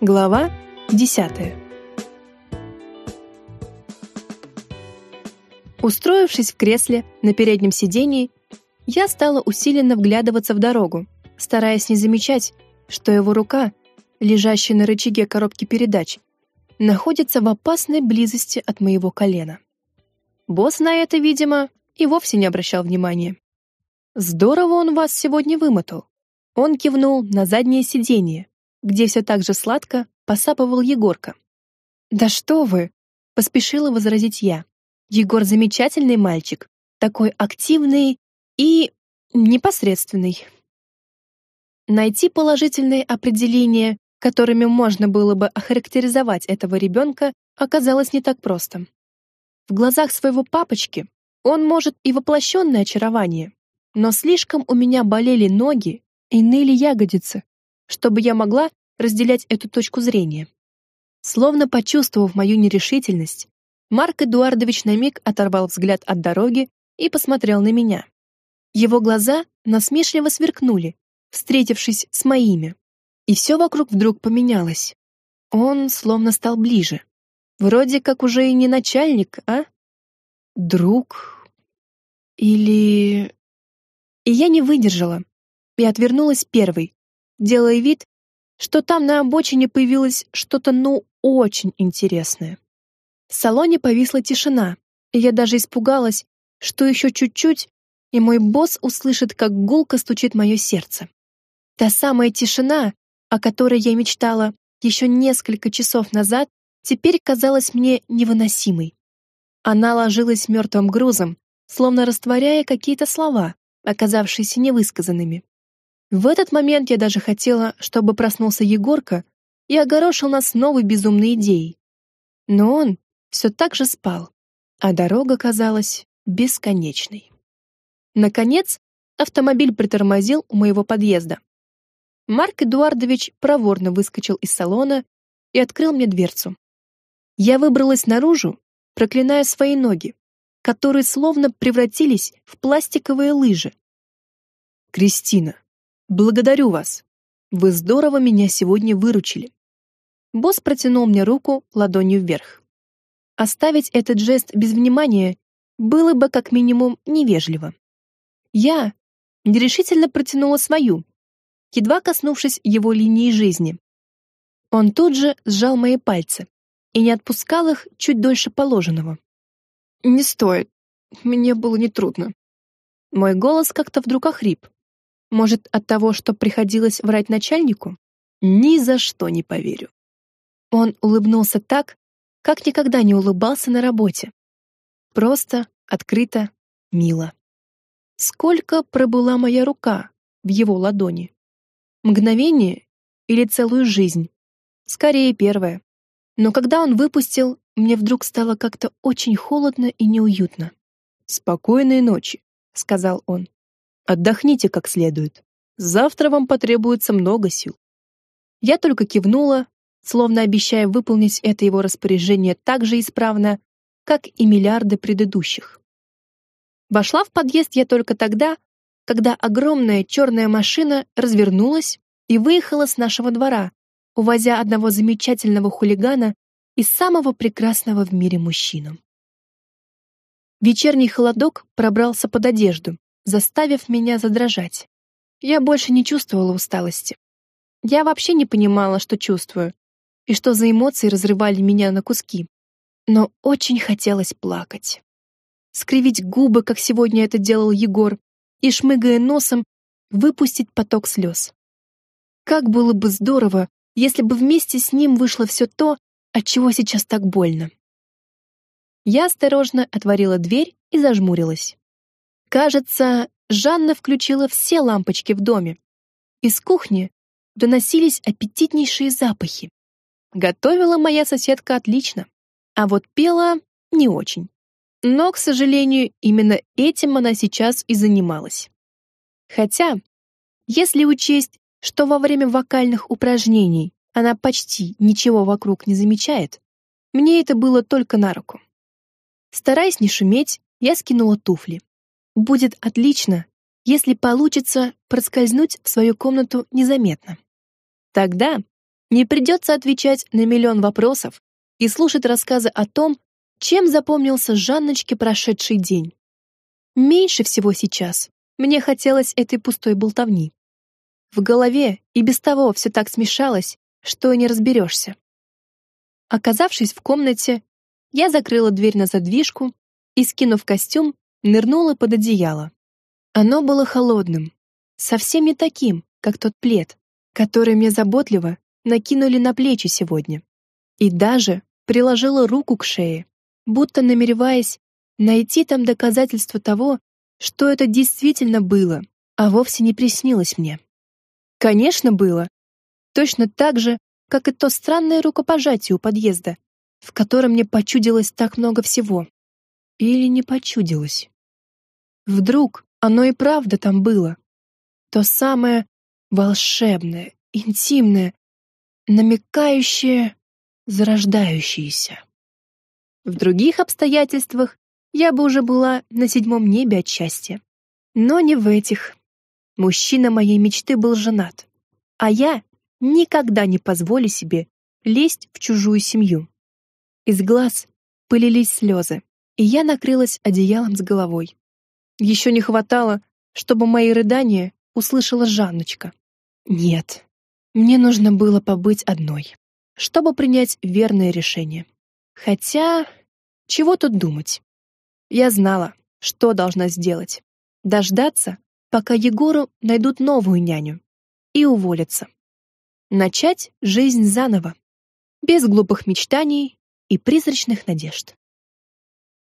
Глава 10. Устроившись в кресле на переднем сидении, я стала усиленно вглядываться в дорогу, стараясь не замечать, что его рука, лежащая на рычаге коробки передач, находится в опасной близости от моего колена. Босс на это, видимо, и вовсе не обращал внимания. «Здорово он вас сегодня вымотал». Он кивнул на заднее сиденье, где все так же сладко посапывал Егорка. «Да что вы!» — поспешила возразить я. «Егор замечательный мальчик, такой активный и непосредственный». Найти положительные определения, которыми можно было бы охарактеризовать этого ребенка, оказалось не так просто. В глазах своего папочки он может и воплощенное очарование, но слишком у меня болели ноги и ныли ягодицы, чтобы я могла разделять эту точку зрения. Словно почувствовав мою нерешительность, Марк Эдуардович на миг оторвал взгляд от дороги и посмотрел на меня. Его глаза насмешливо сверкнули, встретившись с моими. И все вокруг вдруг поменялось. Он словно стал ближе. Вроде как уже и не начальник, а? Друг? Или... И я не выдержала и отвернулась первой, делая вид, что там на обочине появилось что-то ну очень интересное. В салоне повисла тишина, и я даже испугалась, что еще чуть-чуть, и мой босс услышит, как гулко стучит мое сердце. Та самая тишина, о которой я мечтала еще несколько часов назад, теперь казалась мне невыносимой. Она ложилась мертвым грузом, словно растворяя какие-то слова, оказавшиеся невысказанными. В этот момент я даже хотела, чтобы проснулся Егорка и огорошил нас новой безумной идеей. Но он все так же спал, а дорога казалась бесконечной. Наконец, автомобиль притормозил у моего подъезда. Марк Эдуардович проворно выскочил из салона и открыл мне дверцу. Я выбралась наружу, проклиная свои ноги, которые словно превратились в пластиковые лыжи. «Кристина, Благодарю вас. Вы здорово меня сегодня выручили. Босс протянул мне руку ладонью вверх. Оставить этот жест без внимания было бы как минимум невежливо. Я нерешительно протянула свою, едва коснувшись его линии жизни. Он тут же сжал мои пальцы и не отпускал их чуть дольше положенного. «Не стоит. Мне было нетрудно». Мой голос как-то вдруг охрип. Может, от того, что приходилось врать начальнику? Ни за что не поверю. Он улыбнулся так, как никогда не улыбался на работе. Просто, открыто, мило. Сколько пробыла моя рука в его ладони? Мгновение или целую жизнь? Скорее первое. Но когда он выпустил, мне вдруг стало как-то очень холодно и неуютно. «Спокойной ночи», — сказал он. Отдохните как следует. Завтра вам потребуется много сил. Я только кивнула, словно обещая выполнить это его распоряжение так же исправно, как и миллиарды предыдущих. Вошла в подъезд я только тогда, когда огромная черная машина развернулась и выехала с нашего двора, увозя одного замечательного хулигана и самого прекрасного в мире мужчину. Вечерний холодок пробрался под одежду, заставив меня задрожать. Я больше не чувствовала усталости. Я вообще не понимала, что чувствую, и что за эмоции разрывали меня на куски. Но очень хотелось плакать. Скривить губы, как сегодня это делал Егор, и, шмыгая носом, выпустить поток слез. Как было бы здорово, если бы вместе с ним вышло все то, от чего сейчас так больно. Я осторожно отворила дверь и зажмурилась. Кажется, Жанна включила все лампочки в доме. Из кухни доносились аппетитнейшие запахи. Готовила моя соседка отлично, а вот пела не очень. Но, к сожалению, именно этим она сейчас и занималась. Хотя, если учесть, что во время вокальных упражнений она почти ничего вокруг не замечает, мне это было только на руку. Стараясь не шуметь, я скинула туфли. Будет отлично, если получится проскользнуть в свою комнату незаметно. Тогда, Не придется отвечать на миллион вопросов и слушать рассказы о том, чем запомнился Жанночке прошедший день. Меньше всего сейчас мне хотелось этой пустой болтовни. В голове и без того все так смешалось, что не разберешься. Оказавшись в комнате, я закрыла дверь на задвижку и, скинув костюм, нырнула под одеяло. Оно было холодным, совсем не таким, как тот плед, который мне заботливо накинули на плечи сегодня. И даже приложила руку к шее, будто намереваясь найти там доказательство того, что это действительно было, а вовсе не приснилось мне. Конечно, было. Точно так же, как и то странное рукопожатие у подъезда, в котором мне почудилось так много всего. Или не почудилось. Вдруг оно и правда там было. То самое волшебное, интимное, намекающее, зарождающееся. В других обстоятельствах я бы уже была на седьмом небе от счастья. Но не в этих. Мужчина моей мечты был женат, а я никогда не позволю себе лезть в чужую семью. Из глаз пылились слезы, и я накрылась одеялом с головой. Еще не хватало, чтобы мои рыдания услышала Жанночка. Нет, мне нужно было побыть одной, чтобы принять верное решение. Хотя, чего тут думать? Я знала, что должна сделать. Дождаться, пока Егору найдут новую няню, и уволиться. Начать жизнь заново, без глупых мечтаний и призрачных надежд.